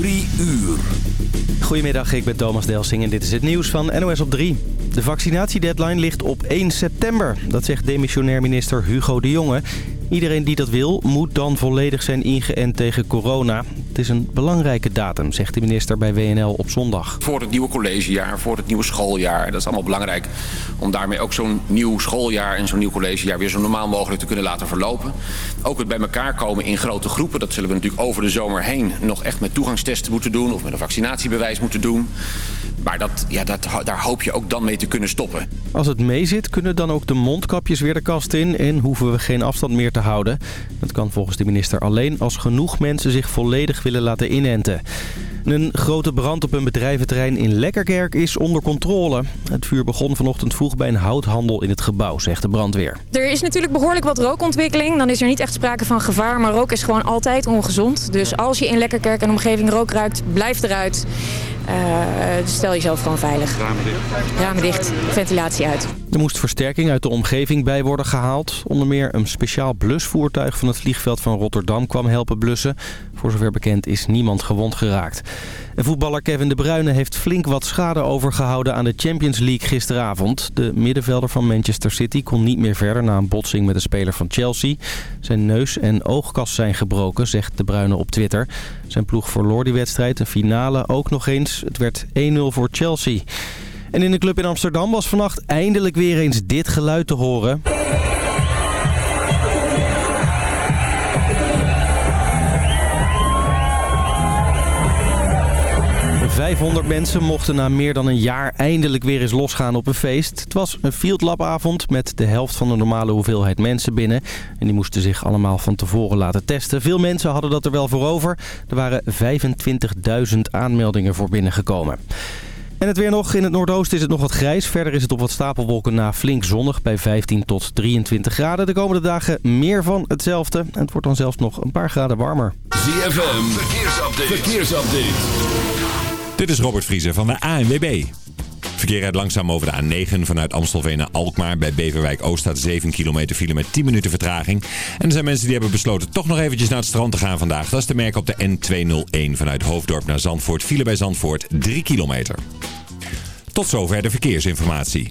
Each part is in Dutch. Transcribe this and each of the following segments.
Uur. Goedemiddag, ik ben Thomas Delsing en dit is het nieuws van NOS op 3. De vaccinatiedeadline ligt op 1 september. Dat zegt demissionair minister Hugo de Jonge. Iedereen die dat wil, moet dan volledig zijn ingeënt tegen corona. Het is een belangrijke datum, zegt de minister bij WNL op zondag. Voor het nieuwe collegejaar, voor het nieuwe schooljaar. Dat is allemaal belangrijk om daarmee ook zo'n nieuw schooljaar en zo'n nieuw collegejaar weer zo normaal mogelijk te kunnen laten verlopen. Ook het bij elkaar komen in grote groepen. Dat zullen we natuurlijk over de zomer heen nog echt met toegangstesten moeten doen of met een vaccinatiebewijs moeten doen. Maar dat, ja, dat, daar hoop je ook dan mee te kunnen stoppen. Als het meezit, kunnen dan ook de mondkapjes weer de kast in en hoeven we geen afstand meer te houden. Dat kan volgens de minister alleen als genoeg mensen zich volledig willen laten inenten. Een grote brand op een bedrijventerrein in Lekkerkerk is onder controle. Het vuur begon vanochtend vroeg bij een houthandel in het gebouw, zegt de brandweer. Er is natuurlijk behoorlijk wat rookontwikkeling. Dan is er niet echt sprake van gevaar, maar rook is gewoon altijd ongezond. Dus als je in Lekkerkerk en omgeving rook ruikt, blijf eruit. Uh, stel jezelf gewoon veilig. Ramen dicht. Ramen dicht, ventilatie uit. Er moest versterking uit de omgeving bij worden gehaald. Onder meer een speciaal blusvoertuig van het vliegveld van Rotterdam kwam helpen blussen. Voor zover bekend is niemand gewond geraakt. En voetballer Kevin De Bruyne heeft flink wat schade overgehouden aan de Champions League gisteravond. De middenvelder van Manchester City kon niet meer verder na een botsing met een speler van Chelsea. Zijn neus en oogkas zijn gebroken, zegt De Bruyne op Twitter. Zijn ploeg verloor die wedstrijd, een finale ook nog eens. Het werd 1-0 voor Chelsea. En in de club in Amsterdam was vannacht eindelijk weer eens dit geluid te horen. 500 mensen mochten na meer dan een jaar eindelijk weer eens losgaan op een feest. Het was een Field Lab avond met de helft van de normale hoeveelheid mensen binnen. En die moesten zich allemaal van tevoren laten testen. Veel mensen hadden dat er wel voor over. Er waren 25.000 aanmeldingen voor binnengekomen. En het weer nog. In het noordoosten is het nog wat grijs. Verder is het op wat stapelwolken na flink zonnig bij 15 tot 23 graden. De komende dagen meer van hetzelfde. En het wordt dan zelfs nog een paar graden warmer. ZFM, verkeersupdate. verkeersupdate. Dit is Robert Vriezer van de ANWB. Verkeer rijdt langzaam over de A9 vanuit Amstelveen naar Alkmaar. Bij Beverwijk Oost staat 7 kilometer file met 10 minuten vertraging. En er zijn mensen die hebben besloten toch nog eventjes naar het strand te gaan vandaag. Dat is te merken op de N201 vanuit Hoofddorp naar Zandvoort. File bij Zandvoort 3 kilometer. Tot zover de verkeersinformatie.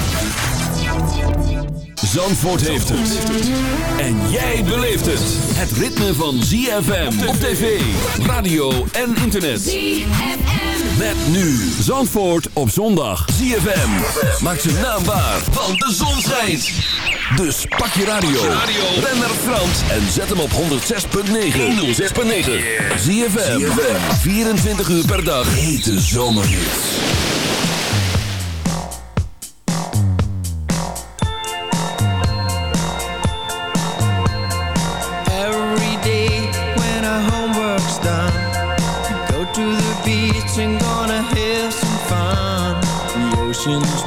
Zandvoort heeft het. En jij beleeft het. Het ritme van ZFM op tv, radio en internet. ZFM. Met nu Zandvoort op zondag. ZFM maakt zijn naam waar, want de zon schijnt. Dus pak je radio, ren naar Frans en zet hem op 106.9. 106.9. ZFM, 24 uur per dag. Hete zomerhits. questions.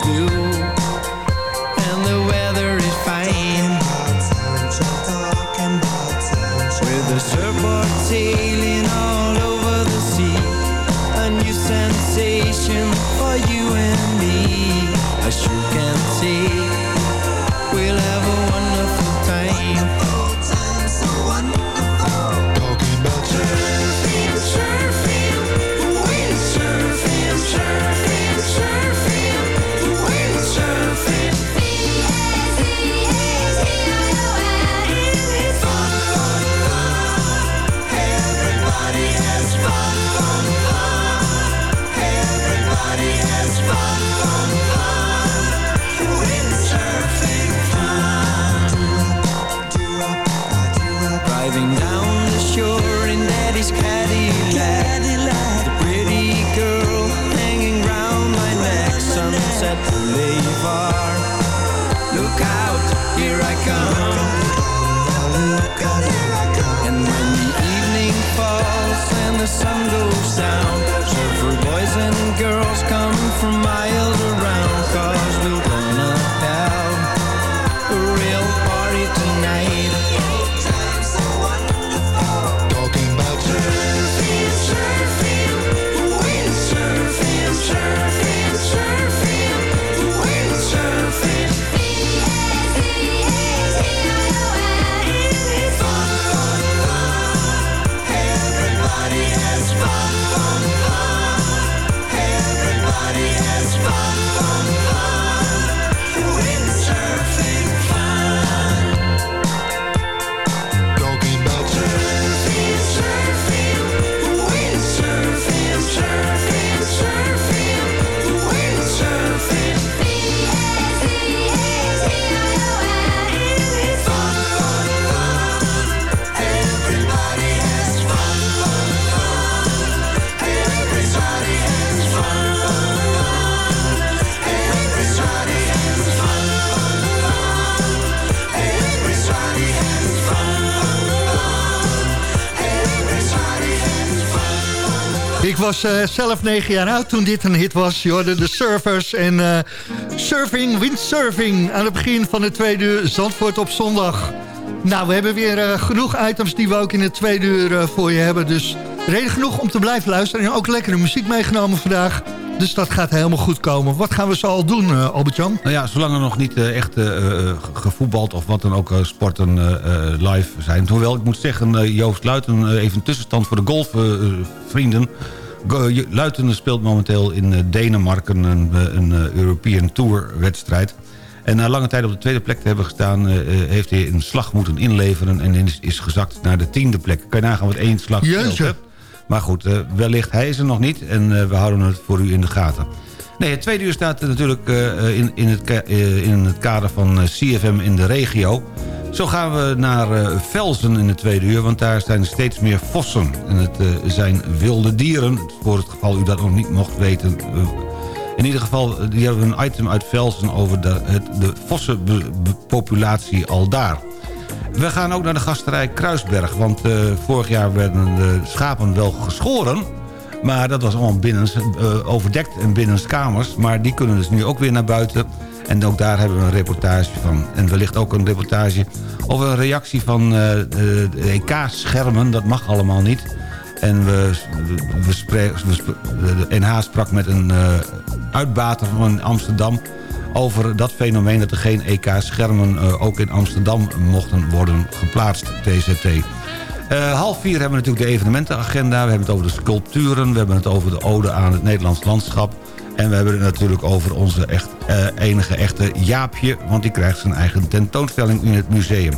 Was eh, zelf negen jaar oud toen dit een hit was. Je hoorde de surfers en eh, surfing, windsurfing... aan het begin van de tweede uur Zandvoort op zondag. Nou, we hebben weer eh, genoeg items die we ook in het tweede uur voor je hebben. Dus reden genoeg om te blijven luisteren. En ook lekkere muziek meegenomen vandaag. Dus dat gaat helemaal goed komen. Wat gaan we zo al doen, eh, Albert-Jan? Nou ja, zolang er nog niet echt gevoetbald of wat dan ook sporten live zijn. Hoewel, ik moet zeggen, Joost Luiten, even een tussenstand voor de golfvrienden. Luiten speelt momenteel in eh, Denemarken een, eh, een eh, European Tour wedstrijd. En na lange tijd op de tweede plek te hebben gestaan... heeft hij een slag moeten inleveren en is, is gezakt naar de tiende plek. Kan je nagaan wat één slag Jeetje. hè? Maar goed, eh, wellicht hij is er nog niet en we houden het voor u in de gaten. Nee, het tweede uur staat natuurlijk eh, in, in, het, eh, in het kader van eh, CFM in de regio. Zo gaan we naar Velzen in het tweede uur, want daar zijn steeds meer vossen. En het zijn wilde dieren, voor het geval u dat nog niet mocht weten... in ieder geval, die hebben een item uit Velzen over de, het, de vossenpopulatie al daar. We gaan ook naar de gasterij Kruisberg. Want vorig jaar werden de schapen wel geschoren. Maar dat was allemaal binnens, eh, overdekt en binnens kamers. Maar die kunnen dus nu ook weer naar buiten. En ook daar hebben we een reportage van. En wellicht ook een reportage over een reactie van eh, de EK-schermen. Dat mag allemaal niet. En we, we, we de NH sprak met een eh, uitbater van Amsterdam over dat fenomeen dat er geen EK-schermen ook in Amsterdam mochten worden geplaatst, TZT. Eh, half vier hebben we natuurlijk de evenementenagenda. We hebben het over de sculpturen. We hebben het over de ode aan het Nederlands landschap. En we hebben het natuurlijk over onze echt, eh, enige echte Jaapje... want die krijgt zijn eigen tentoonstelling in het museum.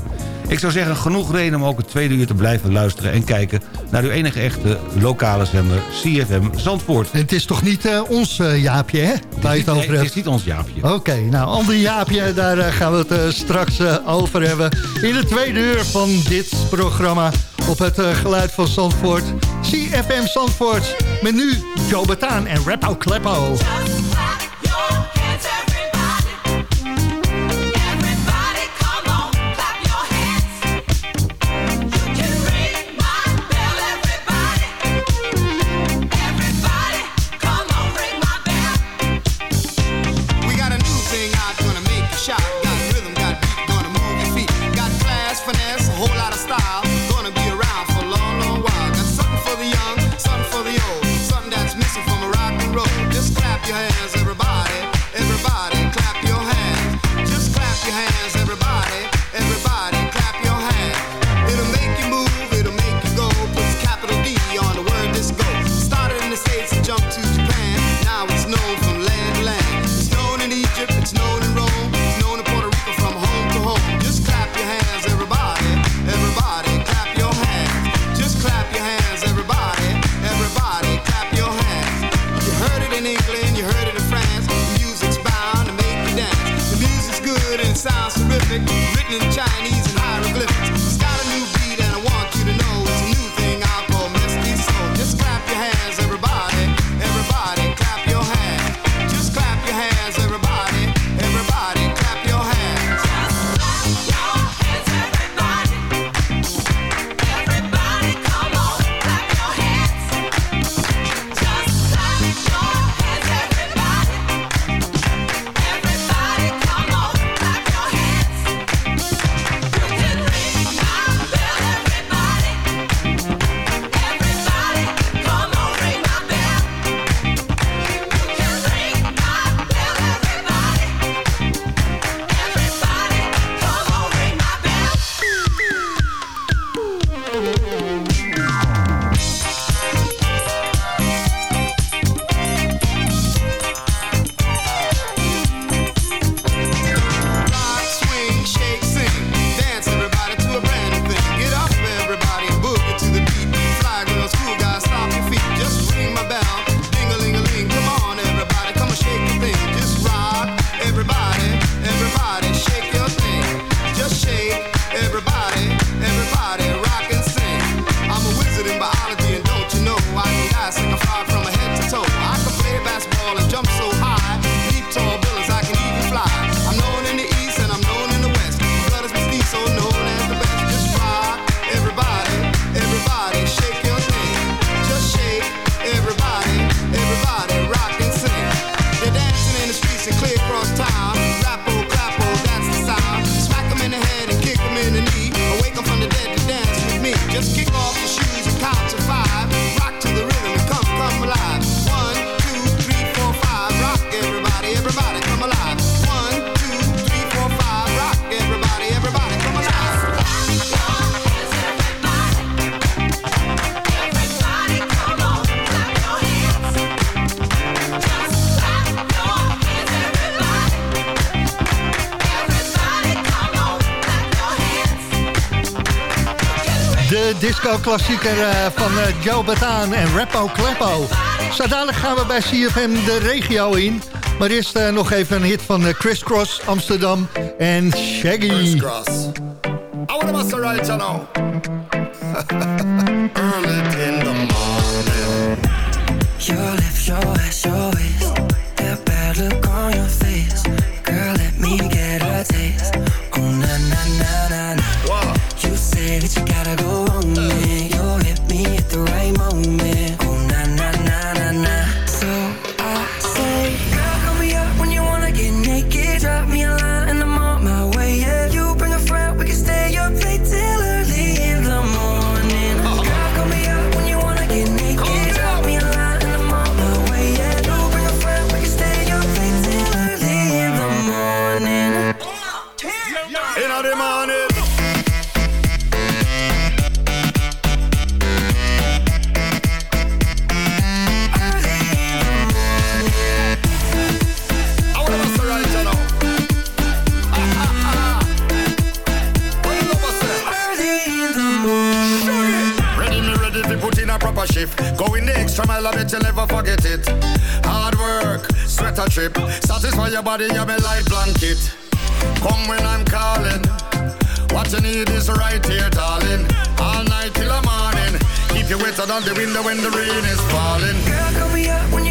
Ik zou zeggen, genoeg reden om ook het tweede uur te blijven luisteren... en kijken naar uw enige echte lokale zender CFM Zandvoort. Het is toch niet eh, ons Jaapje, hè? Het Nee, over het is niet ons Jaapje. Oké, nou, ander Jaapje, daar gaan we het straks over hebben. In het tweede uur van dit programma op het eh, geluid van Zandvoort. CFM Zandvoort, met nu Joe Bataan en Rappo Kleppo. Disco-klassieker eh, van eh, Joe Bataan en Rappo Kleppo. Zo dadelijk gaan we bij CFM de regio in. Maar eerst eh, nog even een hit van Chris Cross, Amsterdam en Shaggy. I wanna must right you know. Early in the morning. Your lips, your ass, your waist. That bad look Going the extra mile, I bet you never forget it. Hard work, sweat a trip. Satisfy your body, you're my light blanket. Come when I'm calling. What you need is right here, darling. All night till the morning. Keep you wetter than the window when the rain is falling. Girl, call me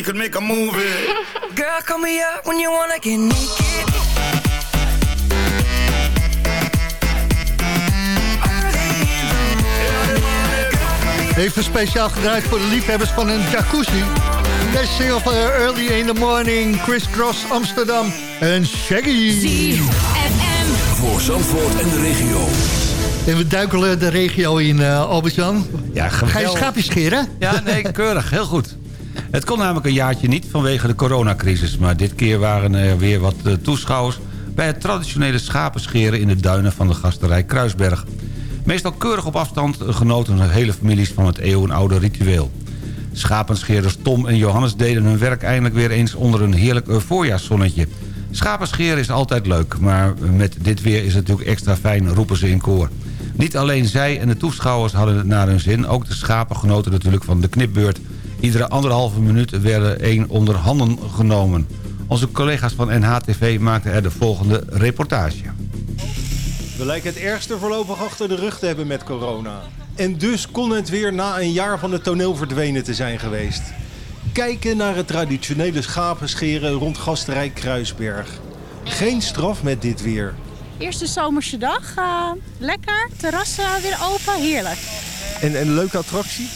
we could make a movie. Girl, call me up when you wanna get naked. Even speciaal gedraaid voor de liefhebbers van een jacuzzi. Deze single van Early in the Morning, Chris Cross, Amsterdam en Shaggy. Voor Zandvoort en de regio. En we duikelen de regio in, eh Albert-Jan. Ja, Ga je schaapjes scheren? Ja, nee, keurig. Heel goed. Het kon namelijk een jaartje niet vanwege de coronacrisis... maar dit keer waren er weer wat eh, toeschouwers... bij het traditionele schapenscheren in de duinen van de gasterij Kruisberg. Meestal keurig op afstand genoten hele families van het eeuwenoude ritueel. Schapenscheerders Tom en Johannes deden hun werk eindelijk weer eens onder een heerlijk voorjaarszonnetje. Schapenscheren is altijd leuk, maar met dit weer is het natuurlijk extra fijn, roepen ze in koor. Niet alleen zij en de toeschouwers hadden het naar hun zin... ook de schapen genoten natuurlijk van de knipbeurt. Iedere anderhalve minuut werden één onder handen genomen. Onze collega's van NHTV maakten er de volgende reportage. We lijken het ergste voorlopig achter de rug te hebben met corona. En dus kon het weer na een jaar van het toneel verdwenen te zijn geweest. Kijken naar het traditionele schapenscheren rond gasterij Kruisberg. Geen straf met dit weer. Eerste zomerse dag. eh, lekker. Terrassen weer open. Heerlijk. En een leuke attractie?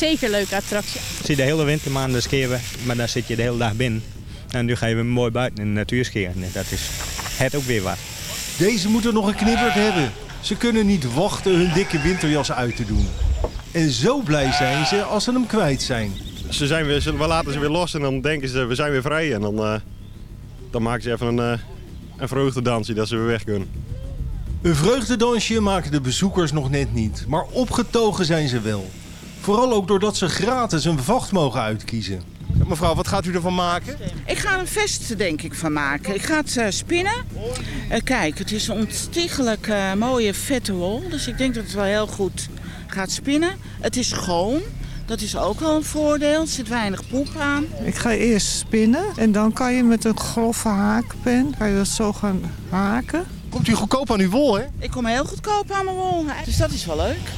Zeker leuke attractie. Zie de hele wintermaanden scheren, maar dan zit je de hele dag binnen. En nu ga je weer mooi buiten in de natuur scheren. En dat is het ook weer wat. Deze moeten nog een knipperd hebben. Ze kunnen niet wachten hun dikke winterjas uit te doen. En zo blij zijn ze als ze hem kwijt zijn. Ze zijn weer, ze- we laten ze weer los en dan denken ze we zijn weer vrij. En dan, eh, dan maken ze even een, eh een vreugdedansje dat ze weer weg kunnen. Een vreugdedansje maken de bezoekers nog net niet, maar opgetogen zijn ze wel. Vooral ook doordat ze gratis een vacht mogen uitkiezen. Mevrouw, wat gaat u ervan maken? Ik ga er een vest denk ik van maken. Ik ga het eh, spinnen. Eh, kijk, het is een ontiegelijk eh, mooie vette wol. Dus ik denk dat het wel heel goed gaat spinnen. Het is schoon. Dat is ook wel een voordeel. Er zit weinig poep aan. Ik ga eerst spinnen en dan kan je met een grove haakpen kan je dat zo gaan haken. Komt u goedkoop aan uw wol, hè? Ik kom heel goedkoop aan mijn wol. Dus dat is wel leuk.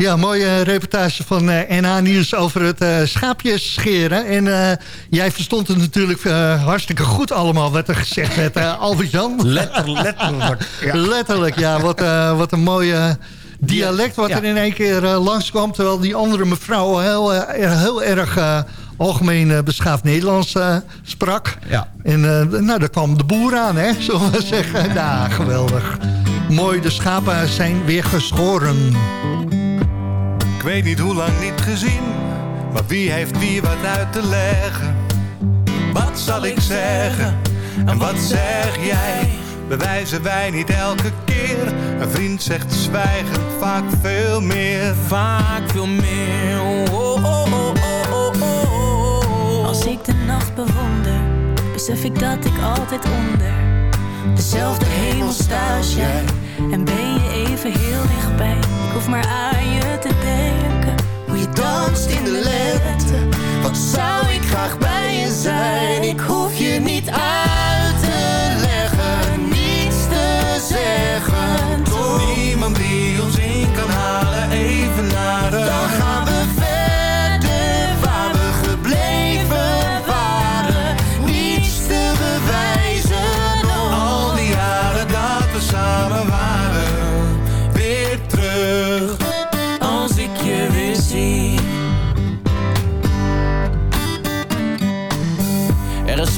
Ja, mooie reportage van eh, NH Nieuws over het eh, schaapjes scheren. En eh, jij verstond het natuurlijk eh, hartstikke goed allemaal wat er gezegd werd, eh, Albert-Jan. Letter, letterlijk. Ja. Letterlijk, ja. Wat, eh, wat een mooie dialect wat Ja. er in één keer eh, langskwam. Terwijl die andere mevrouw heel, eh, heel erg eh, algemeen eh, beschaafd Nederlands eh, sprak. Ja. En eh, nou, daar kwam de boer aan, hè, zullen we zeggen. Nou, geweldig. Mooi, de schapen zijn weer geschoren. Ik weet niet hoe lang niet gezien, maar wie heeft wie wat uit te leggen? Wat zal ik zeggen en wat zeg jij? Bewijzen wij niet elke keer? Een vriend zegt zwijgend vaak veel meer. Vaak veel meer. Oh, oh, oh, oh, oh, oh, oh. Als ik de nacht bewonder, besef ik dat ik altijd onder dezelfde hemel sta jij. En ben je even heel dichtbij. Ik hoef maar aan je te denken. Hoe je danst in de lente. Wat zou ik graag bij je zijn? Ik hoef je niet uit te leggen, niets te zeggen. Toch? Niemand die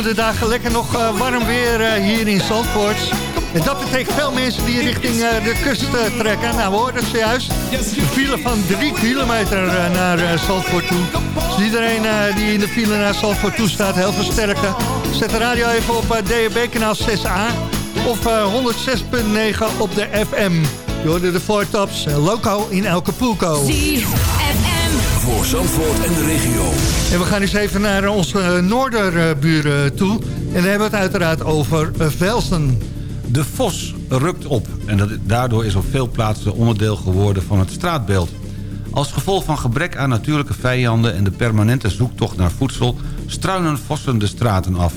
komende dagen lekker nog eh, warm weer eh, hier in Zandvoort. En dat betekent veel mensen die richting eh, de kust trekken. Nou, we hoorden het zojuist. Een file van drie kilometer naar Zandvoort toe. Dus iedereen die in de file naar Zandvoort toe staat, heel veel sterkte. Zet de radio even op DHB kanaal 6A. Of eh, 106.9 op de FM. Je hoorde de voortops, eh, loco in elke poelko. Voor Zandvoort en de regio. En we gaan eens even naar onze noorderburen toe. En dan hebben we het uiteraard over eh, Velsen. De vos rukt op en dat, daardoor is op veel plaatsen onderdeel geworden van het straatbeeld. Als gevolg van gebrek aan natuurlijke vijanden en de permanente zoektocht naar voedsel... struinen vossen de straten af.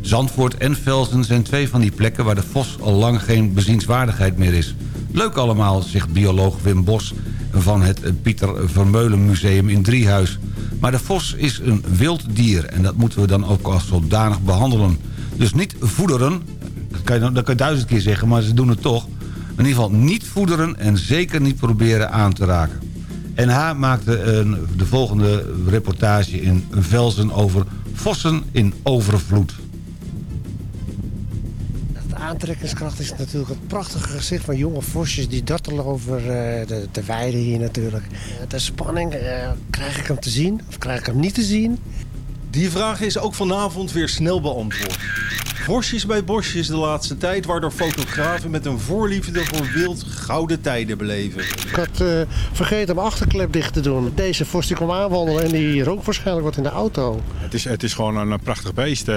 Zandvoort en Velsen zijn twee van die plekken waar de vos al lang geen bezienswaardigheid meer is. Leuk allemaal, zegt bioloog Wim Bos van het Pieter Vermeulen Museum in Driehuis. Maar de vos is een wild dier en dat moeten we dan ook als zodanig behandelen. Dus niet voederen, dat kan je, dat kan duizend keer zeggen, maar ze doen het toch. In ieder geval niet voederen en zeker niet proberen aan te raken. NH maakte een, de volgende reportage in Velzen over vossen in overvloed. Aantrekkingskracht is natuurlijk het prachtige gezicht van jonge vosjes die dartelen over eh, de, de weide hier natuurlijk. De spanning, eh, krijg ik hem te zien of krijg ik hem niet te zien? Die vraag is ook vanavond weer snel beantwoord. Bosjes bij bosjes de laatste tijd, waardoor fotografen met een voorliefde voor wild gouden tijden beleven. Ik had eh, vergeten mijn achterklep dicht te doen. Deze vos die kwam aanwandelen en die rook waarschijnlijk wat in de auto. Het is, het is gewoon een prachtig beest. Eh,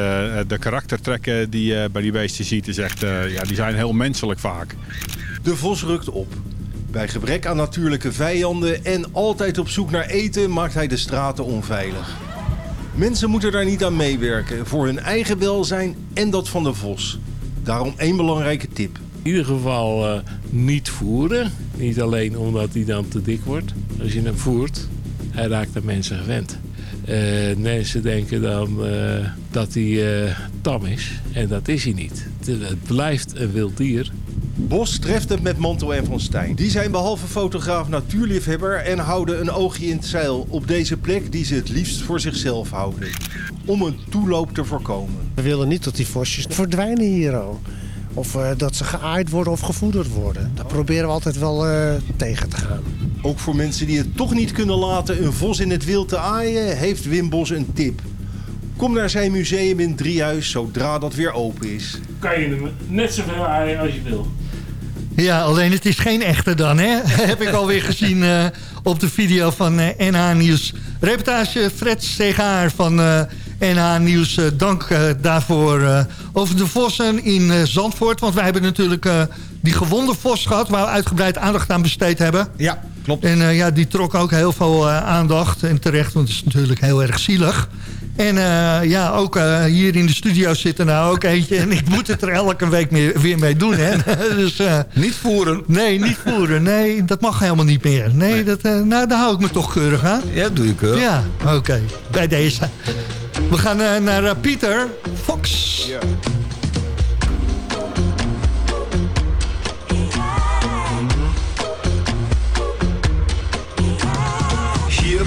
De karaktertrekken die je bij die beesten ziet, is echt, eh, ja, die zijn heel menselijk vaak. De vos rukt op. Bij gebrek aan natuurlijke vijanden en altijd op zoek naar eten maakt hij de straten onveilig. Mensen moeten daar niet aan meewerken voor hun eigen welzijn en dat van de vos. Daarom één belangrijke tip. In ieder geval eh, niet voeren. Niet alleen omdat hij dan te dik wordt. Als je hem voert, hij raakt aan mensen gewend. Eh, mensen denken dan eh, dat hij tam is. En dat is hij niet. Het blijft een wild dier. Bos treft het met Mantel en Van Stijn. Die zijn behalve fotograaf natuurliefhebber en houden een oogje in het zeil op deze plek die ze het liefst voor zichzelf houden. Om een toeloop te voorkomen. We willen niet dat die vosjes verdwijnen hier al. Of eh, dat ze geaaid worden of gevoederd worden. Dat proberen we altijd wel eh, tegen te gaan. Ook voor mensen die het toch niet kunnen laten een vos in het wild te aaien, heeft Wim Bos een tip. Kom naar zijn museum in Driehuis zodra dat weer open is. Kan je hem net zoveel aaien als je wil. Ja, alleen het is geen echte dan, hè? Heb ik alweer gezien eh, op de video van eh, NH Nieuws. Reportage Fred Stegaar van eh, NH Nieuws. dank daarvoor over de vossen in Zandvoort. Want wij hebben natuurlijk die gewonde vos gehad... waar we uitgebreid aandacht aan besteed hebben. Ja, klopt. En ja, die trok ook heel veel aandacht. En terecht, want het is natuurlijk heel erg zielig. En eh, ja, ook eh, hier in de studio zit er nou ook eentje. En ik moet het er elke week meer, weer mee doen. Hè? dus, eh, niet voeren? Nee, niet voeren. Nee, dat mag helemaal niet meer. Nee, Dat, nou, daar hou ik me toch keurig aan. Ja, dat doe je keurig. Ja, oké. Bij deze. We gaan naar Pieter Fox. Hier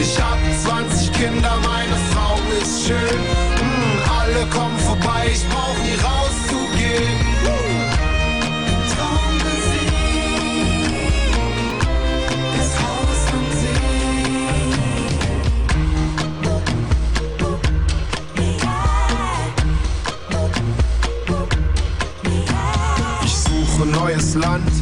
Ich hab 20 Kinder, meine Frau ist schön. Mm, alle kommen vorbei, ich brauch nie rauszugehen. Traummusik, das Ich suche neues Land,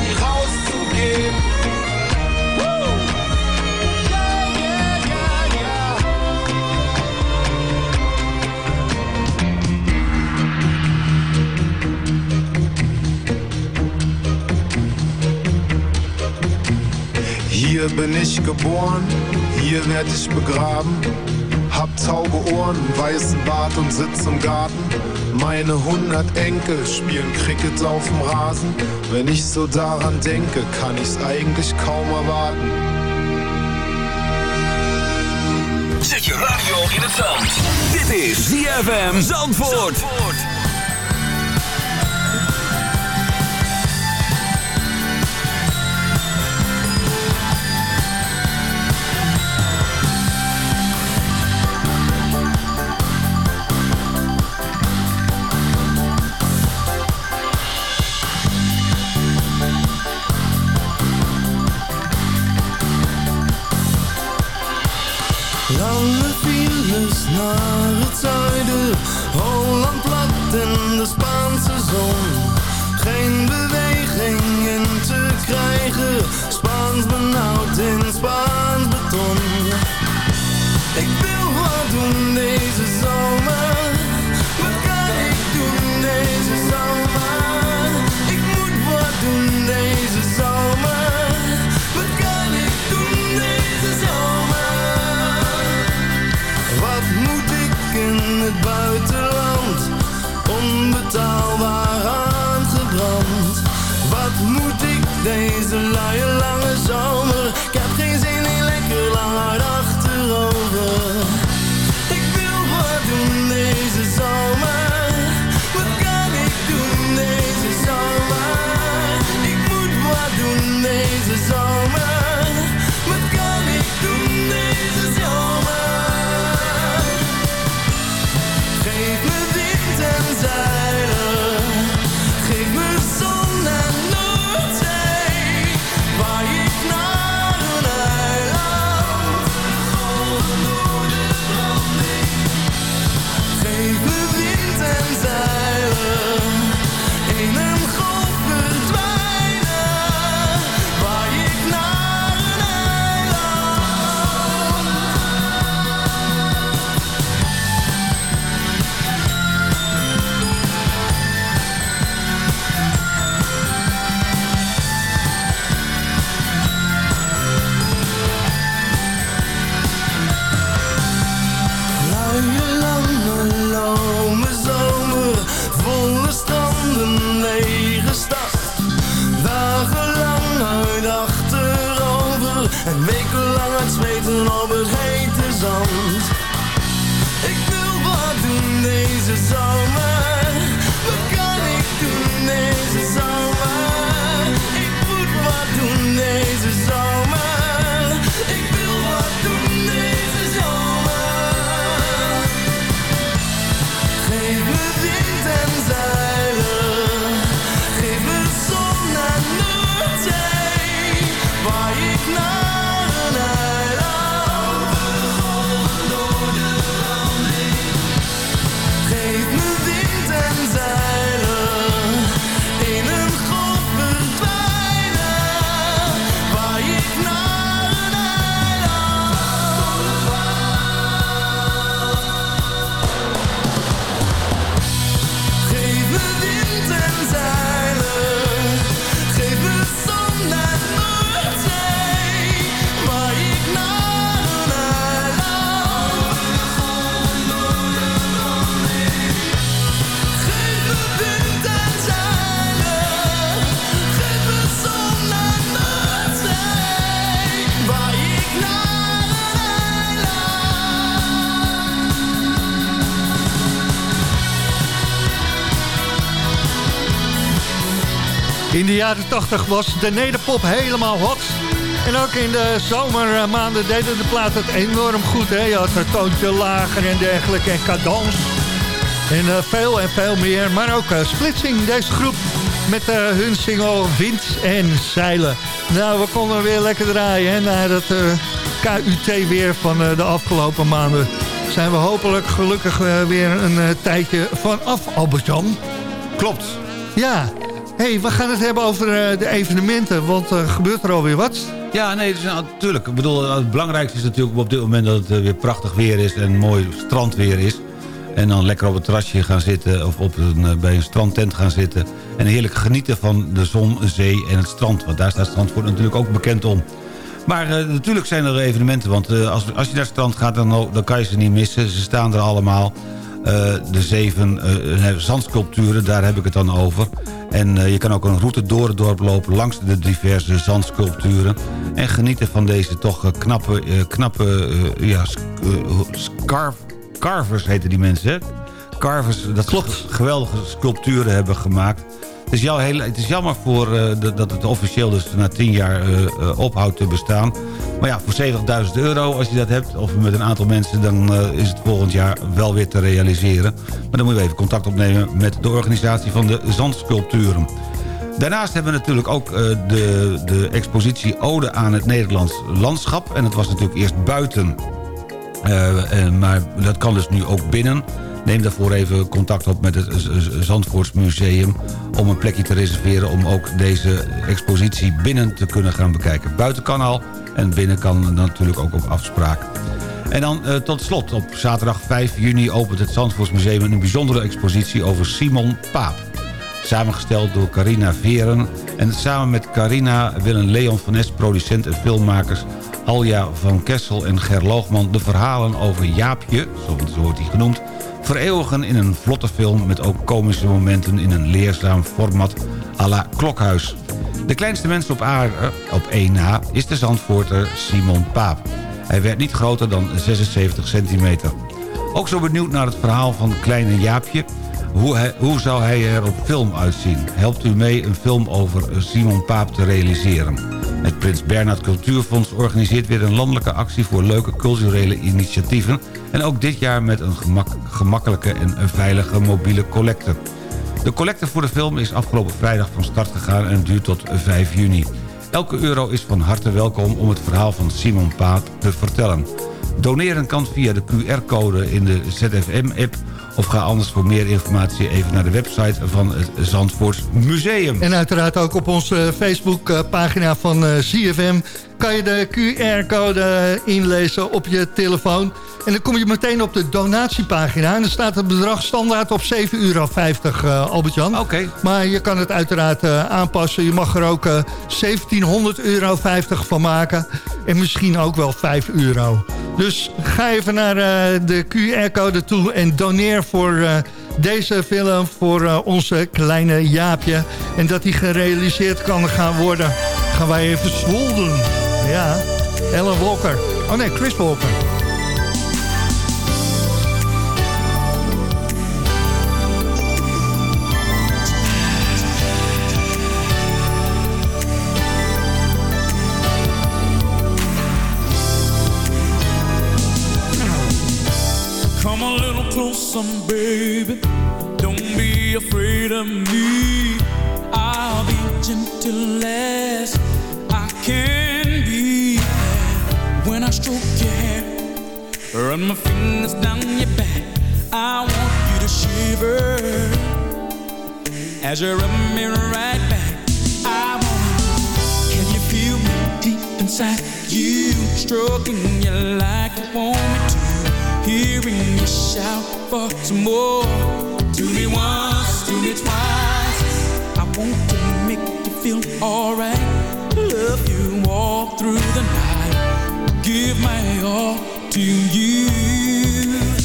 Hier bin ich geboren, hier werd ich begraben. Hab tauge Ohren, weißen Bart und sitz im Garten. Meine hundert Enkel spielen Cricket auf dem Rasen. Wenn ich so daran denke, kann ich's eigentlich kaum erwarten. Zet je radio in het zand. Dit is ZFM Zandvoort. Lange In de jaren 80 was de nederpop helemaal hot. En ook in de zomermaanden deden de plaat het enorm goed. Hè? Je had een toontje lager en dergelijke en cadans. En uh, veel en veel meer. Maar ook uh, Splitsing, deze groep. Met uh, hun single Wind en Zeilen. Nou, we konden weer lekker draaien. Hè? Na dat KUT weer van de afgelopen maanden. Zijn we hopelijk gelukkig weer een tijdje vanaf Albert-Jan. Klopt. Ja. Hey, we gaan het hebben over de evenementen. Want er gebeurt er alweer wat. Ja, nee, dus, natuurlijk. Ik bedoel, het belangrijkste is natuurlijk op dit moment dat het weer prachtig weer is en mooi strandweer is. En dan lekker op het terrasje gaan zitten of op een, bij een strandtent gaan zitten. En heerlijk genieten van de zon, zee en het strand. Want daar staat Strandvoort natuurlijk ook bekend om. Maar natuurlijk zijn er evenementen, want als, als je naar het strand gaat... Dan, dan kan je ze niet missen. Ze staan er allemaal. Uh, de zeven zandsculpturen, daar heb ik het dan over. En je kan ook een route door het dorp lopen... langs de diverse zandsculpturen. En genieten van deze toch knappe, knappe ja, scarf Carvers heten die mensen, hè? Carvers, dat Klopt. geweldige sculpturen hebben gemaakt. Het is, het is jammer voor, uh, dat het officieel dus na tien jaar uh, uh, ophoudt te bestaan. Maar ja, voor 70.000 euro, als je dat hebt, of met een aantal mensen... dan is het volgend jaar wel weer te realiseren. Maar dan moeten we even contact opnemen met de organisatie van de zandsculpturen. Daarnaast hebben we natuurlijk ook de, de expositie Ode aan het Nederlands landschap. En het was natuurlijk eerst buiten maar dat kan dus nu ook binnen. Neem daarvoor even contact op met het Zandvoortsmuseum... om een plekje te reserveren om ook deze expositie binnen te kunnen gaan bekijken. Buiten kan al en binnen kan natuurlijk ook op afspraak. En dan uh, tot slot, op zaterdag 5 juni opent het Zandvoortsmuseum... een bijzondere expositie over Simon Paap. Samengesteld door Carina Veren. En samen met Carina willen Leon van Est, producent en filmmakers Alja van Kessel en Ger Loogman de verhalen over Jaapje, zo wordt hij genoemd, vereeuwigen in een vlotte film met ook komische momenten in een leerzaam format à la Klokhuis. De kleinste mens op aarde, op 1 na, is de Zandvoorter Simon Paap. Hij werd niet groter dan 76 centimeter. Ook zo benieuwd naar het verhaal van kleine Jaapje... Hoe, hoe zou hij er op film uitzien? Helpt u mee een film over Simon Paap te realiseren? Het Prins Bernhard Cultuurfonds organiseert weer een landelijke actie... voor leuke culturele initiatieven. En ook dit jaar met een gemak gemakkelijke en veilige mobiele collecte. De collecte voor de film is afgelopen vrijdag van start gegaan... en duurt tot 5 juni. Elke euro is van harte welkom om het verhaal van Simon Paap te vertellen. Doneren kan via de QR-code in de ZFM-app of ga anders voor meer informatie even naar de website van het Zandvoorts Museum. En uiteraard ook op onze Facebookpagina van eh, ZFM kan je de QR-code inlezen op je telefoon. En dan kom je meteen op de donatiepagina. En dan staat het bedrag standaard op 7,50 euro, uh, Albert-Jan. Oké. Maar je kan het uiteraard uh, aanpassen. Je mag er ook uh, 1700 euro van maken. En misschien ook wel 5 euro. Dus ga even naar de QR-code toe en doneer voor deze film... voor onze kleine Jaapje. En dat die gerealiseerd kan gaan worden. Gaan wij even zwolden. Ja, Ellen Walker. Oh nee, Chris Walker. Come a little closer, baby. Don't be afraid of me. I'll be gentle as I can run my fingers down your back. I want you to shiver as you rub me right back. I want can you feel me deep inside you, stroking you like you want me to. Hearing you shout for some more Do me once, do me twice I want to make you feel alright Love you all through the night Give my all to you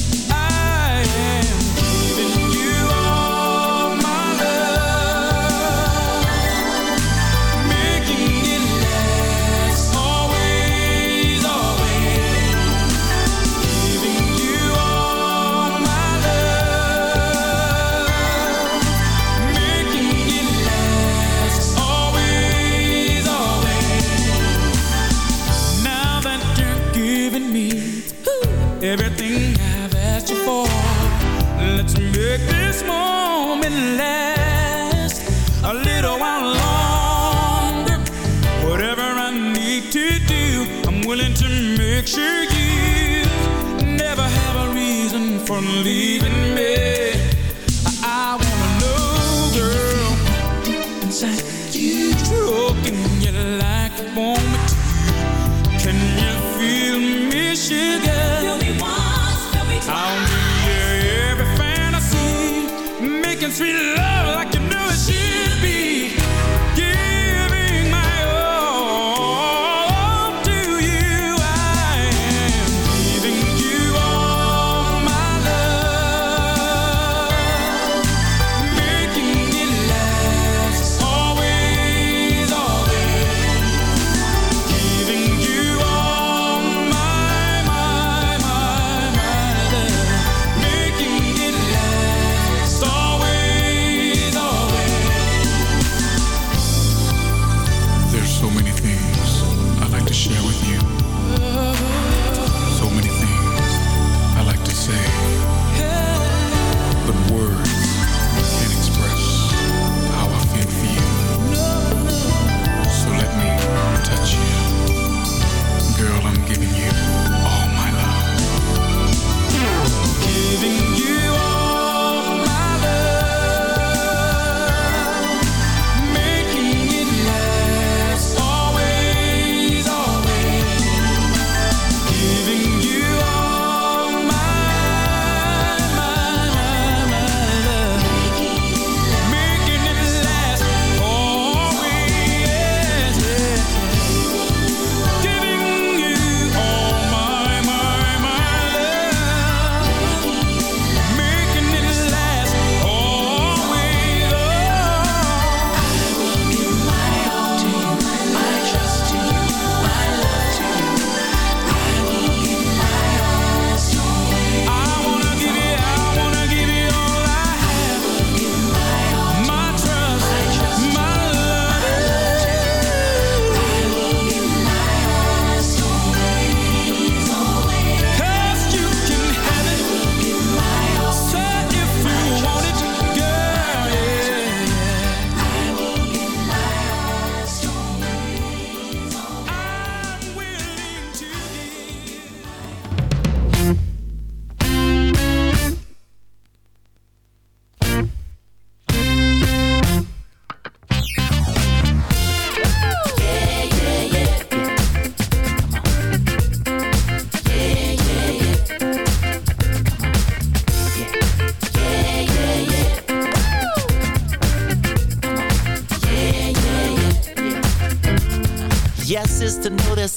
for leaving me. I, I wanna know, girl, inside you stroking you like you want me to. Can you feel me, sugar? Feel me once, feel me twice. I'll be your every fantasy, making sweet love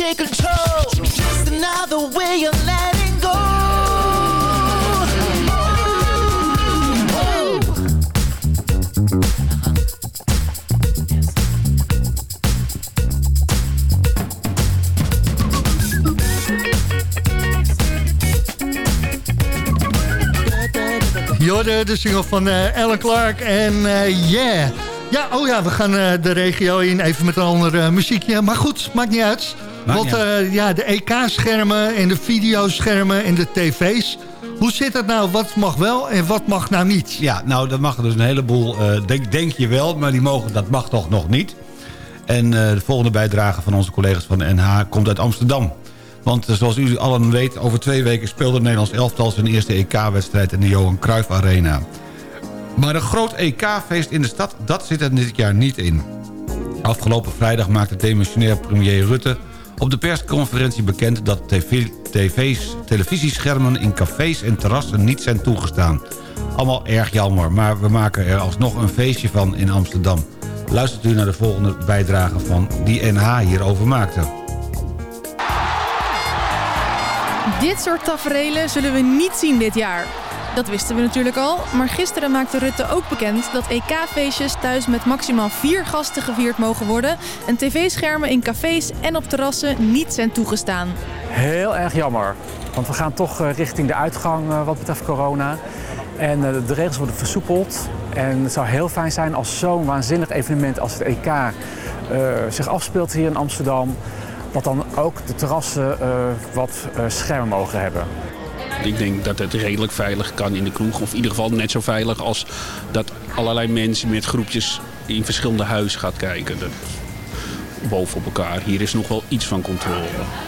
take control. Just another way of letting go. Jorden, de single van eh Ellen Clark en eh Yeah. Ja, oh ja, we gaan eh, de regio in even met een ander eh, muziekje. Maar goed, maakt niet uit. Want niet eh, ja, de EK-schermen en de videoschermen en de tv's... Hoe zit het nou? Wat mag wel en wat mag nou niet? Ja, nou, dat mag dus een heleboel, eh, denk, denk je wel, maar die mogen, dat mag toch nog niet. En eh, de volgende bijdrage van onze collega's van de NH komt uit Amsterdam. Want eh, zoals u allen weet, over twee weken speelde het Nederlands elftal zijn eerste EK-wedstrijd in de Johan Cruijff Arena. Maar een groot EK-feest in de stad, dat zit er dit jaar niet in. Afgelopen vrijdag maakte demissionair premier Rutte op de persconferentie bekend dat tv, tv's, televisieschermen in cafés en terrassen niet zijn toegestaan. Allemaal erg jammer, maar we maken er alsnog een feestje van in Amsterdam. Luistert u naar de volgende bijdrage van die NH hierover maakte. Dit soort taferelen zullen we niet zien dit jaar. Dat wisten we natuurlijk al, maar gisteren maakte Rutte ook bekend dat EK-feestjes thuis met maximaal vier gasten gevierd mogen worden en tv-schermen in cafés en op terrassen niet zijn toegestaan. Heel erg jammer, want we gaan toch eh, richting de uitgang eh, wat betreft corona. En eh, de regels worden versoepeld. En het zou heel fijn zijn als zo'n waanzinnig evenement als het EK zich afspeelt hier in Amsterdam. Dat dan ook de terrassen wat eh, schermen mogen hebben. Ik denk dat het redelijk veilig kan in de kroeg. Of in ieder geval net zo veilig als dat allerlei mensen met groepjes in verschillende huizen gaat kijken. Dat, bovenop elkaar. Hier is nog wel iets van controle.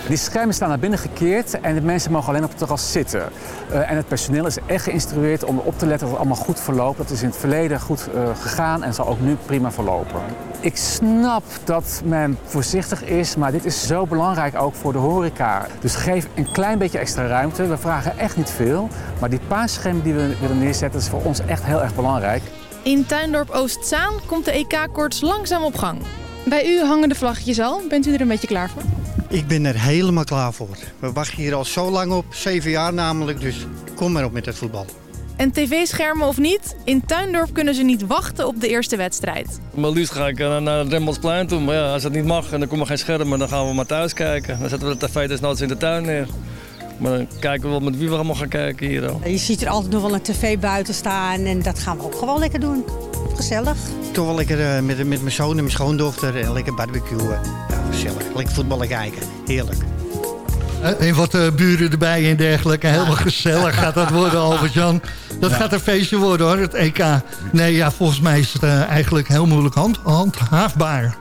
Die schermen staan naar binnen gekeerd en de mensen mogen alleen op het terras zitten. Eh, en het personeel is echt geïnstrueerd om op te letten dat het allemaal goed verloopt. Dat is in het verleden goed eh, gegaan en zal ook nu prima verlopen. Ik snap dat men voorzichtig is, maar dit is zo belangrijk ook voor de horeca. Dus geef een klein beetje extra ruimte. We vragen echt niet veel, maar die paar schermen die we willen neerzetten is voor ons echt heel erg belangrijk. In Tuindorp Oostzaan komt de EK-koorts langzaam op gang. Bij u hangen de vlaggetjes al. Bent u er een beetje klaar voor? Ik ben er helemaal klaar voor. We wachten hier al zo lang op, zeven jaar namelijk, dus kom maar op met het voetbal. En tv-schermen of niet, in Tuindorp kunnen ze niet wachten op de eerste wedstrijd. Maar liefst ga ik eh, naar het Remmelsplein toe. Maar ja, als dat niet mag en er komen geen schermen, dan gaan we maar thuis kijken. Dan zetten we de tv desnoods in de tuin neer. Maar dan kijken we wel met wie we allemaal gaan kijken hier al. Je ziet er altijd nog wel een tv buiten staan en dat gaan we ook gewoon lekker doen. Gezellig. Toch wel lekker eh, met, met mijn zoon en mijn schoondochter en lekker barbecuen. Ja, gezellig. Lekker voetballen kijken. Heerlijk. Eh, En wat eh, buren erbij en dergelijke. Helemaal gezellig gaat dat worden, Albert-Jan. Dat Ja. gaat een feestje worden, hoor, het EK. Nee, ja, volgens mij is het eh, eigenlijk heel moeilijk hand, handhaafbaar.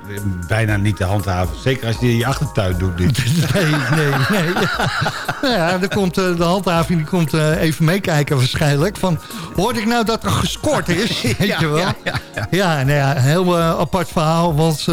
Bijna niet te handhaven. Zeker als je je achtertuin doet dit. Nee, nee, nee. nou ja, er komt, eh, de handhaving die komt eh, even meekijken waarschijnlijk. Van, hoorde ik nou dat er gescoord is? Weet Ja, je wel? ja, Ja, ja, nou ja, een heel apart verhaal. Want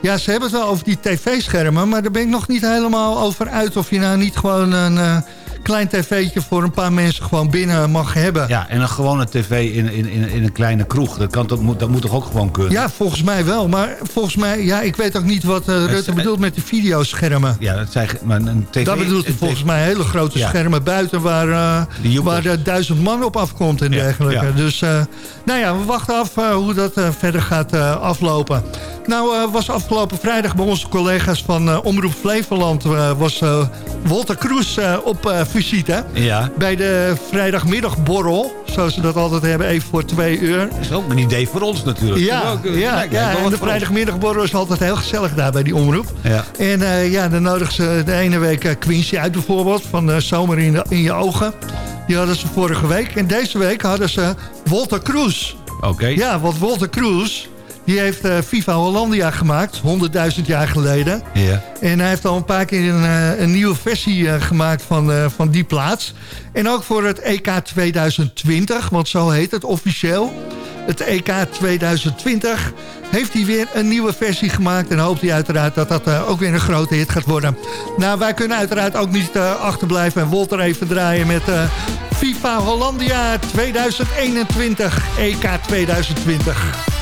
ja, ze hebben het wel over die tv-schermen. Maar daar ben ik nog niet helemaal over uit. Of je nou niet gewoon een klein tv'tje voor een paar mensen gewoon binnen mag hebben. Ja, en een gewone tv in, in, in, in een kleine kroeg. Dat, kan toch, moet, dat moet toch ook gewoon kunnen? Ja, volgens mij wel. Maar volgens mij, ja, ik weet ook niet wat eh, Rutte bedoelt met die videoschermen. Ja, dat zijn maar een tv... Dat bedoelt hij volgens mij hele grote Ja. schermen buiten waar, eh, waar er duizend man op afkomt en dergelijke. ja. Dus eh, nou ja, we wachten af hoe dat verder gaat aflopen. Nou was afgelopen vrijdag bij onze collega's van Omroep Flevoland was Walter Kroes op visite. Ja. Bij de vrijdagmiddagborrel, zoals ze dat altijd hebben, even voor twee uur. Dat is ook een idee voor ons natuurlijk. Ja, Ook, eh, ja, en de vrijdagmiddagborrel is altijd heel gezellig daar bij die omroep. Ja. En eh, ja, dan nodigen ze de ene week eh, Quincy uit bijvoorbeeld, van Zomer in, de- in je ogen. Die hadden ze vorige week. En deze week hadden ze Walter Kroes. Oké. Ja, want Walter Kroes, die heeft eh, Viva Hollandia gemaakt, 100.000 jaar geleden. Ja. En hij heeft al een paar keer een, eh, een nieuwe versie eh, gemaakt van, van die plaats. En ook voor het EK 2020, want zo heet het officieel. Het EK 2020 heeft hij weer een nieuwe versie gemaakt. En hoopt hij uiteraard dat dat ook weer een grote hit gaat worden. Nou, wij kunnen uiteraard ook niet achterblijven en Wolter even draaien met FIFA Hollandia 2021. EK 2020.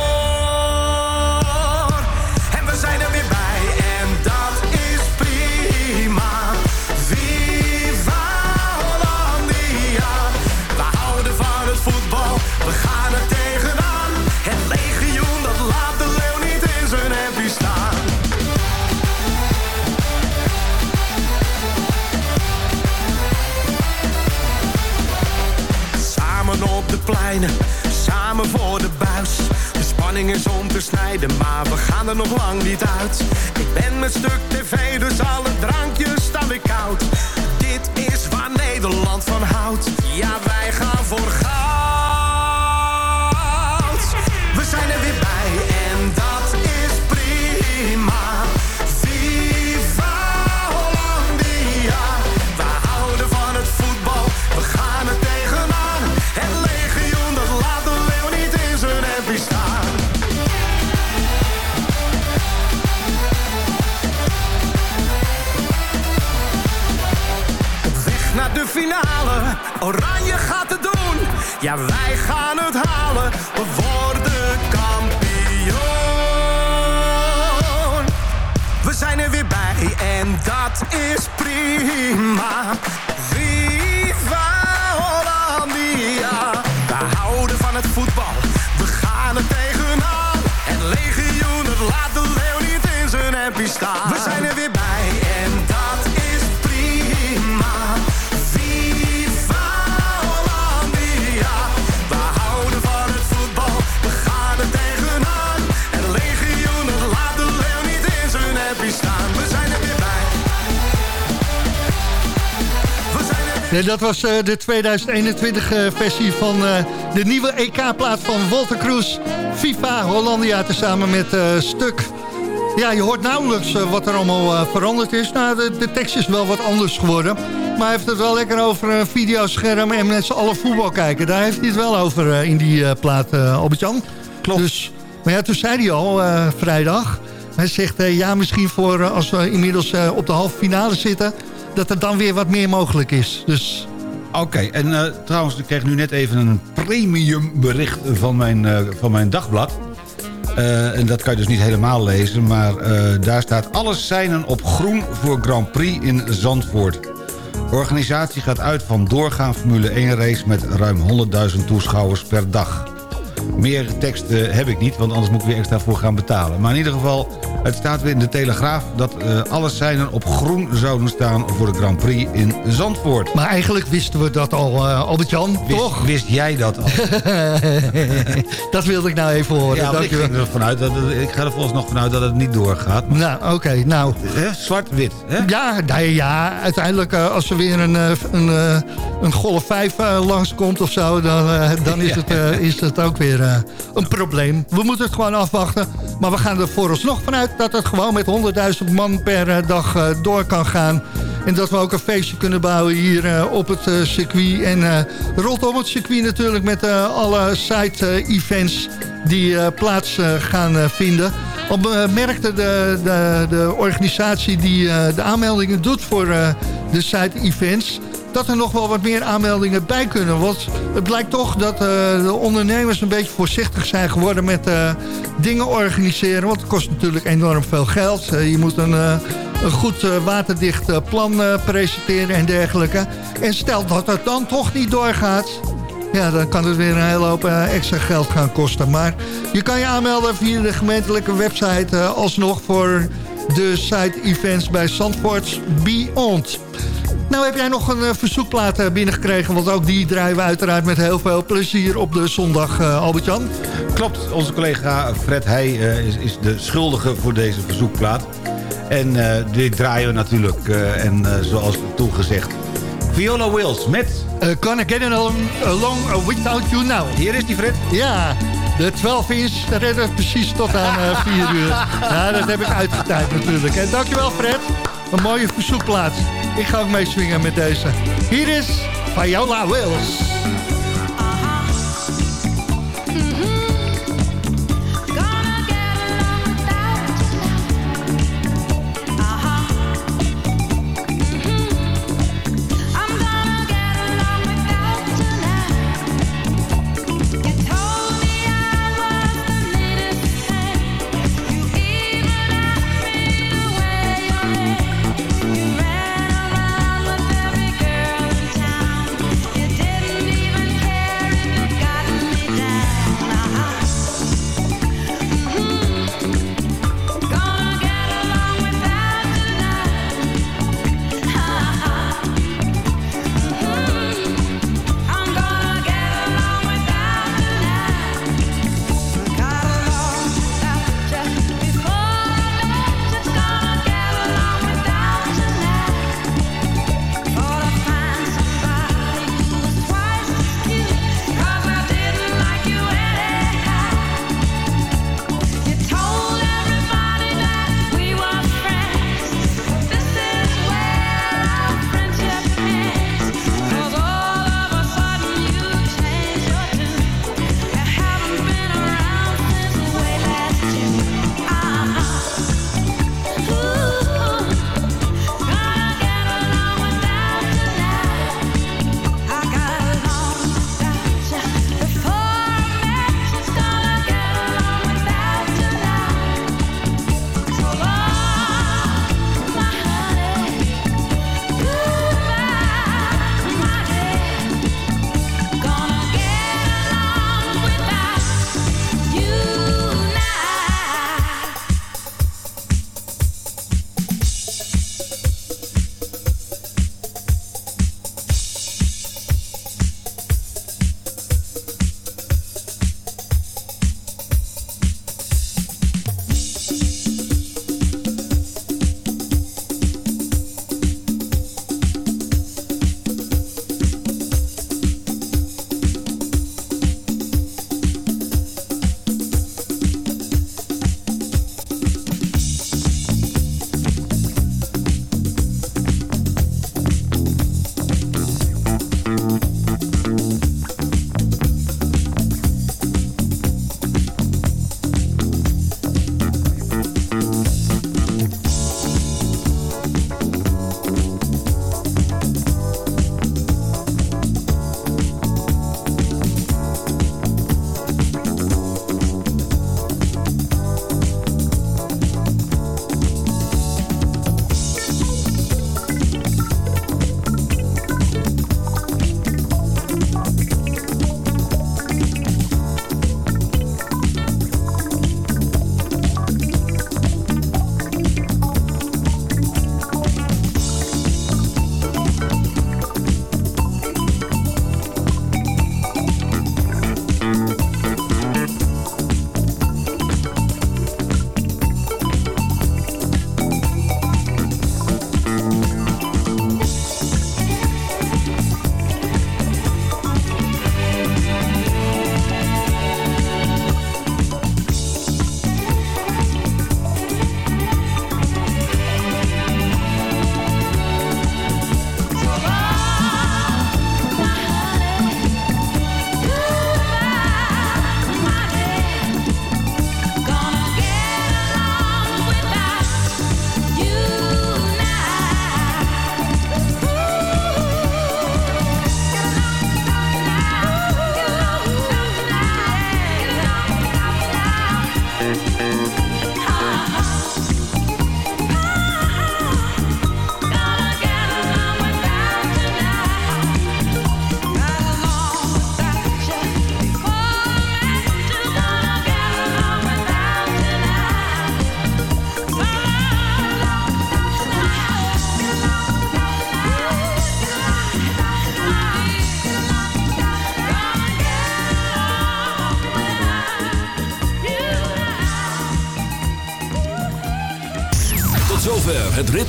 Is om te snijden, maar we gaan er nog lang niet uit. Ik ben met stuk tv, dus alle is prima. Nee, dat was eh, de 2021 eh, versie van eh, de nieuwe EK-plaat van Walter Cruz. FIFA Hollandia tezamen met Stuk. Ja, je hoort nauwelijks wat er allemaal veranderd is. Nou, de, de tekst is wel wat anders geworden. Maar hij heeft het wel lekker over een videoscherm en met z'n allen voetbal kijken. Daar heeft hij het wel over in die plaat, Albert-Jan. Klopt. Dus, maar ja, toen zei hij al, vrijdag... Hij zegt, ja, misschien voor als we inmiddels op de halve finale zitten... dat er dan weer wat meer mogelijk is. Dus Oké, en eh, trouwens, ik kreeg nu net even een premium bericht van mijn, eh, van mijn dagblad. Eh, en dat kan je dus niet helemaal lezen, maar daar staat... alles seinen op groen voor Grand Prix in Zandvoort. De organisatie gaat uit van doorgaan Formule 1 race met ruim 100.000 toeschouwers per dag. Meer tekst heb ik niet, want anders moet ik weer extra voor gaan betalen. Maar in ieder geval, het staat weer in de Telegraaf... dat eh, alle seinen op groen zouden staan voor de Grand Prix in Zandvoort. Maar eigenlijk wisten we dat al, eh, Albert-Jan, toch? Wist jij dat al? dat wilde ik nou even horen. Ja, ik, ging er vanuit dat het- ik ga er volgens nog vanuit dat het niet doorgaat. Maar, Nou, oké, nou. Zwart-wit, hè? Ja, nee, ja, uiteindelijk eh, als er weer een, een, een golf 5 eh, langskomt of zo... dan, dan is, het, is het ook weer eh, een probleem. We moeten het gewoon afwachten. Maar we gaan er vooralsnog vanuit dat het gewoon met 100.000 man per eh, dag eh, door kan gaan. En dat we ook een feestje kunnen bouwen hier op het circuit. En eh, rondom het circuit natuurlijk met alle side-events die eh, plaats gaan vinden. Al merkte de, de, de organisatie die de aanmeldingen doet voor de site-events... dat er nog wel wat meer aanmeldingen bij kunnen. Want het blijkt toch dat eh, de ondernemers een beetje voorzichtig zijn geworden... met eh, dingen organiseren. Want het kost natuurlijk enorm veel geld. Eh, je moet een, een goed waterdicht plan presenteren en dergelijke. En stel dat het dan toch niet doorgaat... Ja, dan kan het weer een hele hoop extra geld gaan kosten. Maar je kan je aanmelden via de gemeentelijke website... alsnog voor de site-events bij Zandvoort Beyond. Nou heb jij nog een eh, verzoekplaat eh, binnengekregen... want ook die draaien we uiteraard met heel veel plezier op de zondag, eh, Albert-Jan. Klopt, onze collega Fred Heij is, is de schuldige voor deze verzoekplaat. En dit draaien we natuurlijk, eh, en eh, zoals toegezegd... Viola Wills met... Uh, gonna get along, along without you now. Hier is die, Fred. Ja, de 12 inch, redden precies tot aan eh 4 uur. Ja, dat heb ik uitgetijd natuurlijk. En dankjewel Fred, een mooie verzoekplaats. Ik ga ook meeswingen met deze. Hier is Viola Wills.